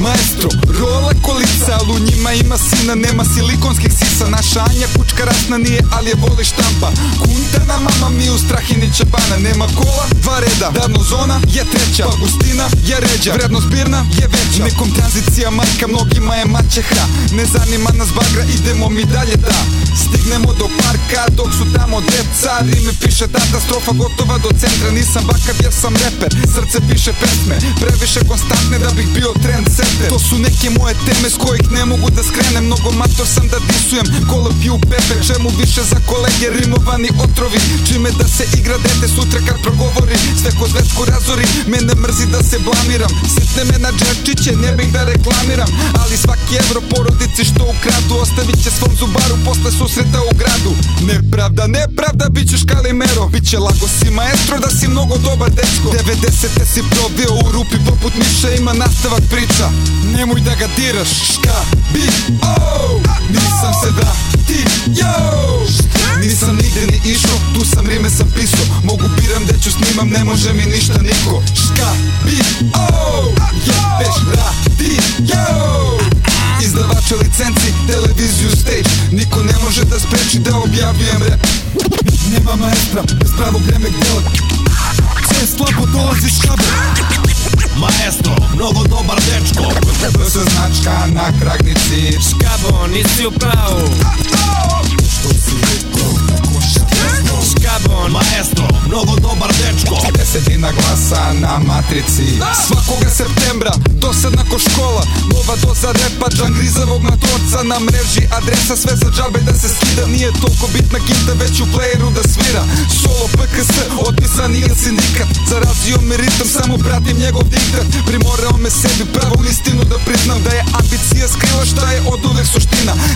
Maestro, rola kolica, al u njima ima sina Nema silikonskih sisa, naša Anja kučka rasna nije, ali je voli štampa. Kuntana mama mi u strahini čebana Nema kola, dva reda, davno zona je treća. Pagustina je ređa, vrednost birna je veća. Nekom tranzicija majka, mnogima je maćeha. Ne zanima nas bagra, idemo mi dalje da Stignemo do parka, dok su tamo deca Rime piše katastrofa, gotova do centra. Nisam bakar jer sam reper, srce piše pesme. Previše konstantne da bih bio trend setter To su neke moje teme s kojih ne mogu da skrenem. Mnogo mator sam da disujem, kola piju pepe. Čemu više za kolege, rimovani otrovi? Čime da se igra dete sutra kad progovori? Sve ko zvečku razori, mene mrzi da se blamiram. Sitne me na džerčiće, ne bih da reklamiram. Ali svaki evro porodici što ukradu Ostavit će svom zubaru posle susreta u gradu. Nepravda, nepravda, bit ćeš kalimero. Biće lago si maestro da si mnogo dobar dečko. 90. si probio u rupi poput miša Ima nastavak priča, nemoj da ga diraš Ška, bi, oh Nisam se vratio. Nisam nigde ni išao, tu sam rime sam pisao. Mogu biram gde ću snimam, ne može mi ništa niko. Ška, bi, oh Jebeš radio Izdavača licenci, televiziju stage. Niko ne može da spreči da objavljujem rap Nema maestra, bez pravog remek dela. Sve slabo dolazi škabe Maestro, mnogo dobar dečko. BS značka na kragnici. Škabo, nisi u pravu. Što si rekao, Škabon, Maestro, mnogo dobar dečko Desetina glasa na matrici. Svakoga septembra, dosadna ko škola. Nova doza repa, džangrizavog matorca Na mreži. Adresa, sve za džabe da se skida. Nije toliko bitna kinta, već u playeru da svira. Solo PKS, otpisan ili sindikat. Zarazio me ritam, samo pratim njegov diktat. Primorao me sebi pravom istinu da priznam Da je ambicija skrila šta je od uvek suština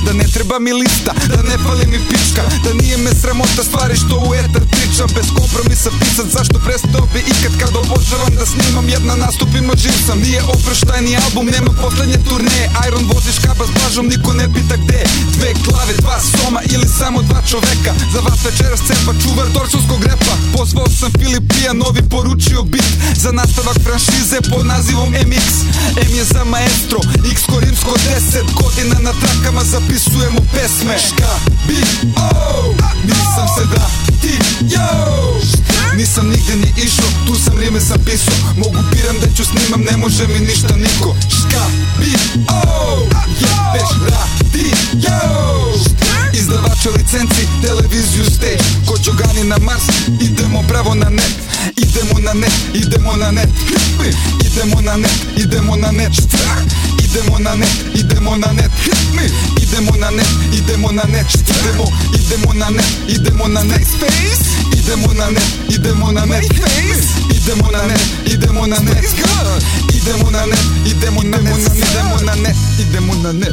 Да не треба ми листа, да не фали ми пичка Да ние ме срамота ствари што у етер причам Без компромиса писат зашто престав би икад Кад обожавам да снимам една наступима жив сам Ние опроштајни албум, нема последње турне Айрон возиш каба с блажом, нико не пита где. Две клави, два сома или само два човека. За вас вечера цепа чувар торсунског репа. Позвал сам Филип нови поручио бит. За наставак франшизе по називом MX M е за маестро, X ко римско 10 година на тракама за zapisujemo pesme. Ška, bi, oh Nisam se vratio. Nisam nigde ni išao, tu sam rime sam pisao Mogu biram da ću snimam, ne može mi ništa niko. Ška, bi, oh Jebeš radio Izdavača licenci, televiziju stage. Ko Đogani na Mars, idemo pravo na net. Idemo na net, idemo na net. Idemo na net, idemo na net. Idemo na net, idemo na net Idemo na net, idemo na net Идемо на не, идемо на не, идемо, идемо на не, идемо на не, space. Идемо на не, идемо на не, space. Идемо на не, идемо на не, good. Идемо на не, идемо на не, идемо на не, идемо на не.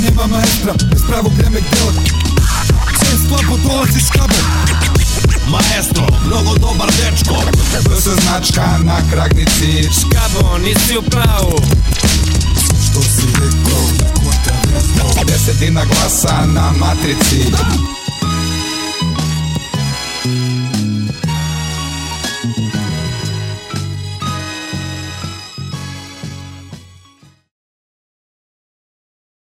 Нема маестра, без право време гелот. Чест слабо долази шкабе маестро, много добар дечко. Да се значка на крагници? Шкабо, ниси управо Што си рекол, кој те Десетина гласа на матрици